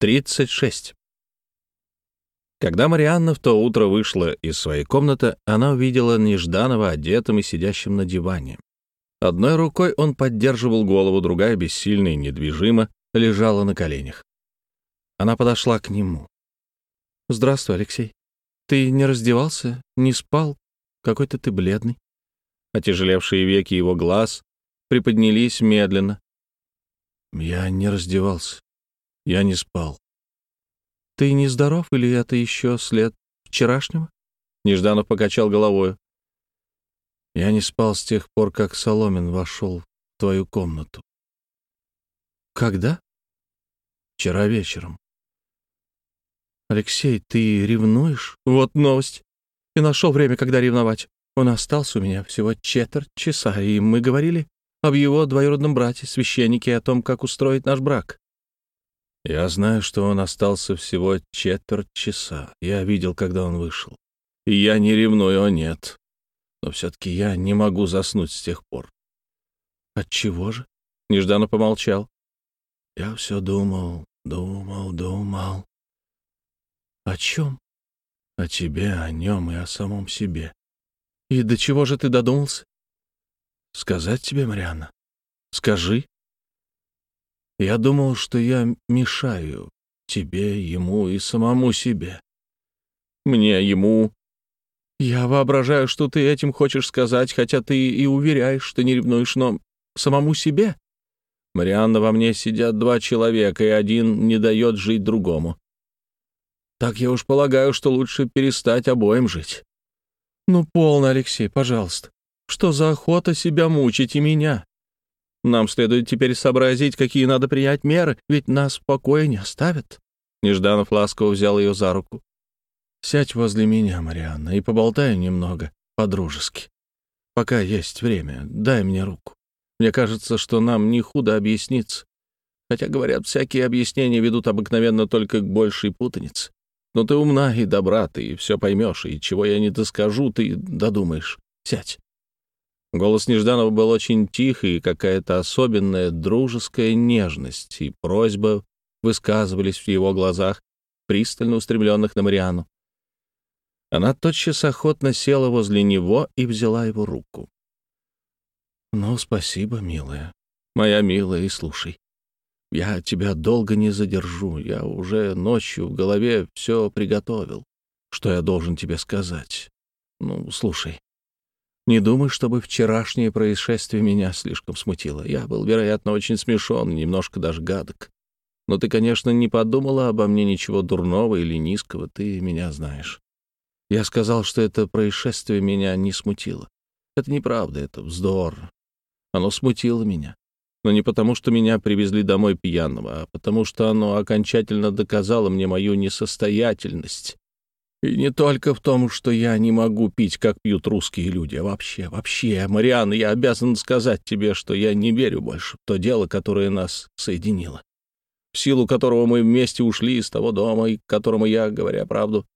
36. Когда Марианна в то утро вышла из своей комнаты, она увидела Нежданова одетым и сидящим на диване. Одной рукой он поддерживал голову, другая, бессильно и недвижимо, лежала на коленях. Она подошла к нему. «Здравствуй, Алексей. Ты не раздевался, не спал? Какой-то ты бледный». Отяжелевшие веки его глаз приподнялись медленно. «Я не раздевался. Я не спал. Ты нездоров или это еще след вчерашнего? Нежданов покачал головой. Я не спал с тех пор, как Соломин вошел в твою комнату. Когда? Вчера вечером. Алексей, ты ревнуешь? Вот новость. И нашел время, когда ревновать. Он остался у меня всего четверть часа, и мы говорили об его двоюродном брате, священнике, о том, как устроить наш брак. Я знаю, что он остался всего четверть часа. Я видел, когда он вышел. И я не ревную, о нет. Но все-таки я не могу заснуть с тех пор. Отчего же? Нежданно помолчал. Я все думал, думал, думал. О чем? О тебе, о нем и о самом себе. И до чего же ты додумался? Сказать тебе, Марианна? Скажи. Я думал, что я мешаю тебе, ему и самому себе. Мне, ему. Я воображаю, что ты этим хочешь сказать, хотя ты и уверяешь, что не ревнуешь, но самому себе. Марианна, во мне сидят два человека, и один не дает жить другому. Так я уж полагаю, что лучше перестать обоим жить. Ну, полно, Алексей, пожалуйста. Что за охота себя мучить и меня? Нам следует теперь сообразить, какие надо принять меры, ведь нас в покое не оставят». Нежданов ласково взял ее за руку. «Сядь возле меня, Марианна, и поболтаем немного, по-дружески. Пока есть время, дай мне руку. Мне кажется, что нам не худо объясниться. Хотя, говорят, всякие объяснения ведут обыкновенно только к большей путанице. Но ты умна и добра, ты все поймешь, и чего я не доскажу, ты додумаешь. Сядь». Голос Нежданова был очень тихий, и какая-то особенная дружеская нежность и просьба высказывались в его глазах, пристально устремленных на Мариану. Она тотчас охотно села возле него и взяла его руку. «Ну, спасибо, милая, моя милая, и слушай. Я тебя долго не задержу, я уже ночью в голове все приготовил, что я должен тебе сказать. Ну, слушай, не думай, чтобы вчерашнее происшествие меня слишком смутило. Я был, вероятно, очень смешон, немножко даже гадок. Но ты, конечно, не подумала обо мне ничего дурного или низкого, ты меня знаешь. Я сказал, что это происшествие меня не смутило. Это неправда, это вздор. Оно смутило меня. Но не потому, что меня привезли домой пьяного, а потому, что оно окончательно доказало мне мою несостоятельность и не только в том, что я не могу пить, как пьют русские люди, а вообще, вообще, Марианна, я обязан сказать тебе, что я не верю больше в то дело, которое нас соединило, в силу которого мы вместе ушли из того дома, и к которому я, говоря правду,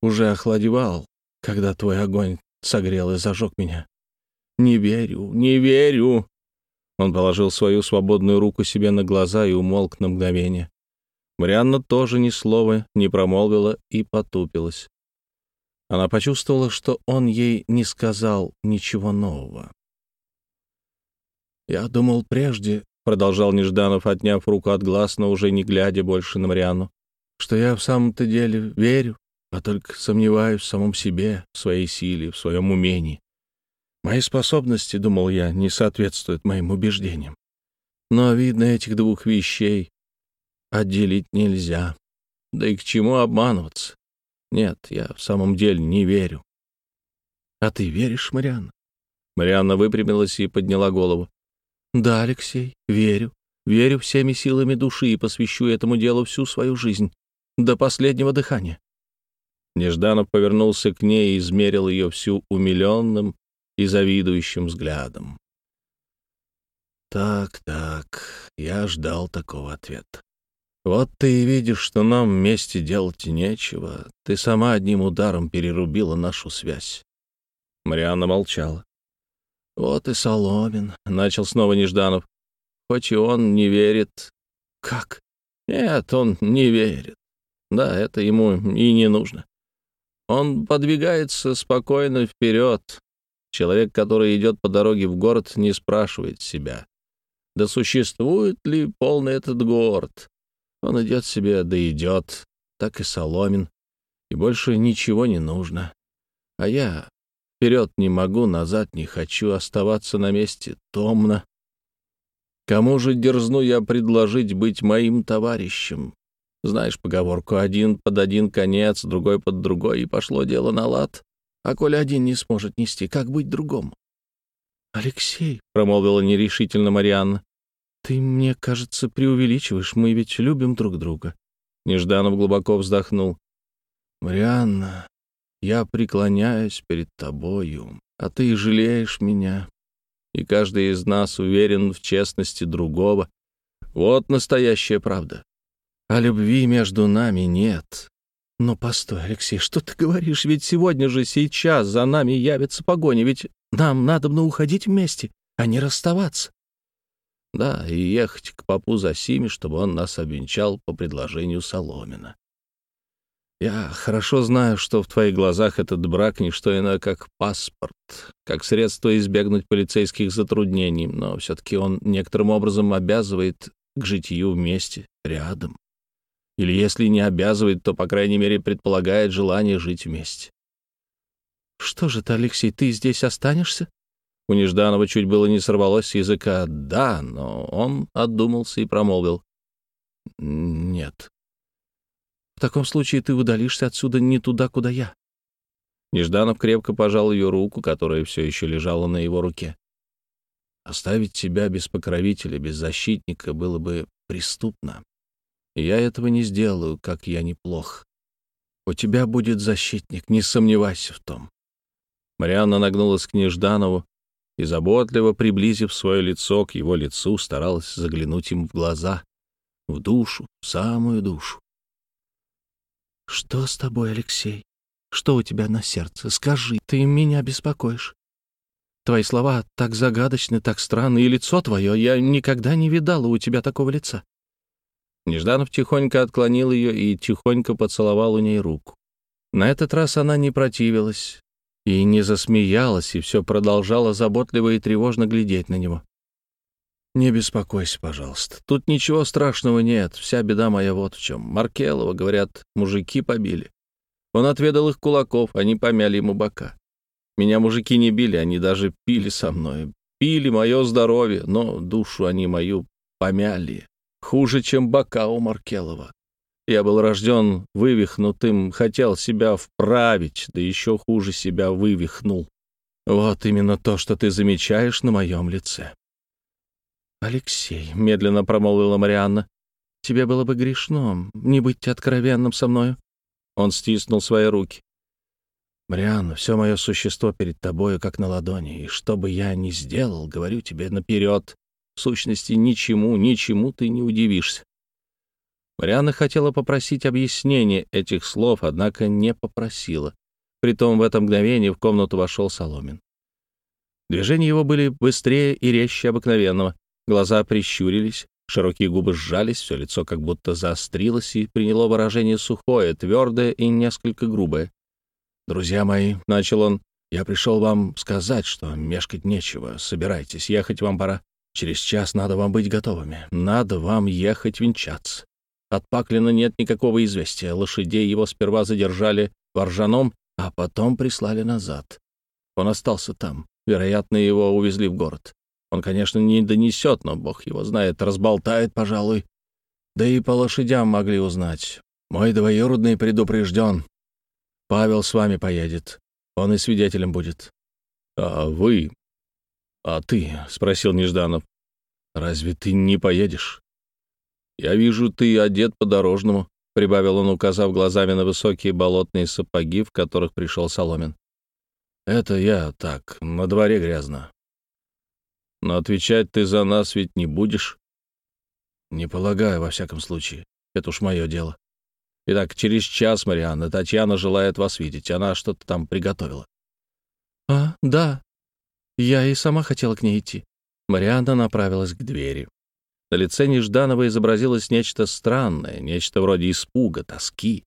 уже охладевал, когда твой огонь согрел и зажег меня. Не верю, не верю. Он положил свою свободную руку себе на глаза и умолк на мгновение. Марианна тоже ни слова не промолвила и потупилась. Она почувствовала, что он ей не сказал ничего нового. «Я думал прежде», — продолжал Нежданов, отняв руку от глаз, но уже не глядя больше на Марианну, «что я в самом-то деле верю, а только сомневаюсь в самом себе, в своей силе, в своем умении. Мои способности, — думал я, — не соответствуют моим убеждениям. Но, видно, этих двух вещей отделить нельзя. Да и к чему обманываться? Нет, я в самом деле не верю. А ты веришь, Марианна? Марианна выпрямилась и подняла голову. Да, Алексей, верю. Верю всеми силами души и посвящу этому делу всю свою жизнь. До последнего дыхания. Нежданов повернулся к ней и измерил ее всю умиленным и завидующим взглядом. «Так, так, я ждал такого ответа. Вот ты и видишь, что нам вместе делать нечего. Ты сама одним ударом перерубила нашу связь. Марианна молчала. Вот и Соломин, — начал снова Нежданов. Хоть и он не верит. Как? Нет, он не верит. Да, это ему и не нужно. Он подвигается спокойно вперед. Человек, который идет по дороге в город, не спрашивает себя, да существует ли полный этот город. Он идет себе, да идет, так и Соломин, и больше ничего не нужно. А я вперед не могу, назад не хочу, оставаться на месте томно. Кому же дерзну я предложить быть моим товарищем? Знаешь поговорку, один под один конец, другой под другой, и пошло дело на лад. А коли один не сможет нести, как быть другому? «Алексей», — промолвила нерешительно Марианна, — «ты, мне кажется, преувеличиваешь, мы ведь любим друг друга». Нежданов глубоко вздохнул. «Марианна, я преклоняюсь перед тобою, а ты жалеешь меня, и каждый из нас уверен в честности другого. Вот настоящая правда. А любви между нами нет. Но постой, Алексей, что ты говоришь? Ведь сегодня же, сейчас за нами явится погоня, ведь нам надо бы уходить вместе, а не расставаться. Да, и ехать к папу Засиме, чтобы он нас обвенчал по предложению Соломина. Я хорошо знаю, что в твоих глазах этот брак — не что иное, как паспорт, как средство избегнуть полицейских затруднений, но все-таки он некоторым образом обязывает к житию вместе, рядом. Или если не обязывает, то, по крайней мере, предполагает желание жить вместе. «Что же ты, Алексей, ты здесь останешься?» У Нежданова чуть было не сорвалось с языка «да», но он отдумался и промолвил. «Нет». «В таком случае ты удалишься отсюда не туда, куда я». Нежданов крепко пожал ее руку, которая все еще лежала на его руке. Оставить себя без покровителя, без защитника было бы преступно я этого не сделаю, как я неплох. У тебя будет защитник, не сомневайся в том. Марианна нагнулась к Нежданову и, заботливо приблизив свое лицо к его лицу, старалась заглянуть им в глаза, в душу, в самую душу. «Что с тобой, Алексей? Что у тебя на сердце? Скажи, ты меня беспокоишь. Твои слова так загадочны, так странны, и лицо твое, я никогда не видала у тебя такого лица. Нежданов тихонько отклонил ее и тихонько поцеловал у ней руку. На этот раз она не противилась и не засмеялась, и все продолжала заботливо и тревожно глядеть на него. «Не беспокойся, пожалуйста. Тут ничего страшного нет. Вся беда моя вот в чем. Маркелова, говорят, мужики побили. Он отведал их кулаков, они помяли ему бока. Меня мужики не били, они даже пили со мной. Пили мое здоровье, но душу они мою помяли хуже, чем бока у Маркелова. Я был рожден вывихнутым, хотел себя вправить, да еще хуже себя вывихнул. Вот именно то, что ты замечаешь на моем лице. «Алексей», — медленно промолвила Марианна, — «тебе было бы грешно не быть откровенным со мною». Он стиснул свои руки. «Марианна, все мое существо перед тобою, как на ладони, и что бы я ни сделал, говорю тебе наперед, в сущности, ничему, ничему ты не удивишься. Марианна хотела попросить объяснения этих слов, однако не попросила. Притом в это мгновение в комнату вошел Соломин. Движения его были быстрее и резче обыкновенного. Глаза прищурились, широкие губы сжались, все лицо как будто заострилось и приняло выражение сухое, твердое и несколько грубое. «Друзья мои», — начал он, — «я пришел вам сказать, что мешкать нечего. Собирайтесь, ехать вам пора. Через час надо вам быть готовыми. Надо вам ехать венчаться. От Паклина нет никакого известия. Лошадей его сперва задержали в Оржаном, а потом прислали назад. Он остался там. Вероятно, его увезли в город. Он, конечно, не донесет, но бог его знает, разболтает, пожалуй. Да и по лошадям могли узнать. Мой двоюродный предупрежден. Павел с вами поедет. Он и свидетелем будет. А вы «А ты?» — спросил Нежданов. «Разве ты не поедешь?» «Я вижу, ты одет по-дорожному», — прибавил он, указав глазами на высокие болотные сапоги, в которых пришел Соломин. «Это я так, на дворе грязно». «Но отвечать ты за нас ведь не будешь?» «Не полагаю, во всяком случае. Это уж мое дело. Итак, через час, Марианна, Татьяна желает вас видеть. Она что-то там приготовила». «А, да, я и сама хотела к ней идти. Марианна направилась к двери. На лице Нежданова изобразилось нечто странное, нечто вроде испуга, тоски.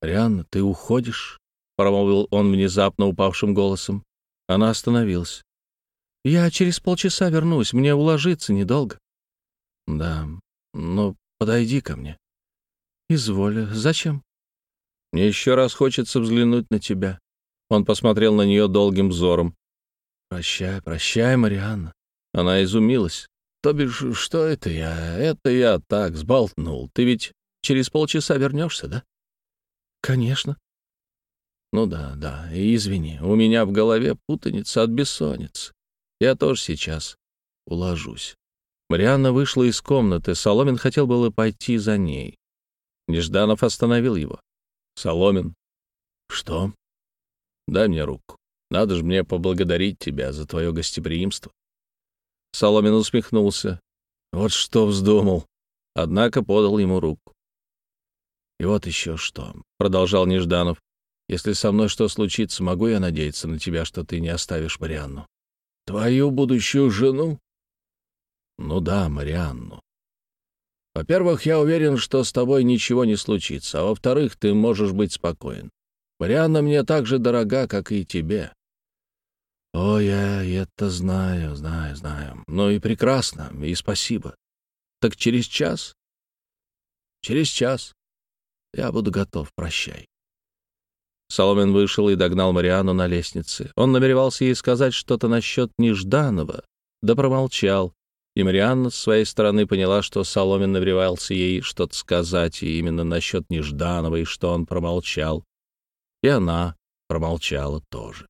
«Рианна, ты уходишь?» — промолвил он внезапно упавшим голосом. Она остановилась. «Я через полчаса вернусь, мне уложиться недолго». «Да, но подойди ко мне». «Изволь. Зачем?» «Мне еще раз хочется взглянуть на тебя». Он посмотрел на нее долгим взором. «Прощай, прощай, Марианна». Она изумилась. «То бишь, что это я? Это я так сболтнул. Ты ведь через полчаса вернешься, да?» «Конечно». «Ну да, да, извини, у меня в голове путаница от бессонницы. Я тоже сейчас уложусь». Марианна вышла из комнаты, Соломин хотел было пойти за ней. Нежданов остановил его. «Соломин». «Что?» «Дай мне руку. Надо же мне поблагодарить тебя за твое гостеприимство». Соломин усмехнулся. Вот что вздумал. Однако подал ему руку. «И вот еще что», — продолжал Нежданов. «Если со мной что случится, могу я надеяться на тебя, что ты не оставишь Марианну?» «Твою будущую жену?» «Ну да, Марианну. Во-первых, я уверен, что с тобой ничего не случится, а во-вторых, ты можешь быть спокоен. Марианна мне так же дорога, как и тебе. О, я это знаю, знаю, знаю. Ну и прекрасно, и спасибо. Так через час? Через час. Я буду готов, прощай. Соломин вышел и догнал Мариану на лестнице. Он намеревался ей сказать что-то насчет Нежданова, да промолчал. И Марианна с своей стороны поняла, что Соломин намеревался ей что-то сказать, и именно насчет Нежданова, и что он промолчал. И она промолчала тоже.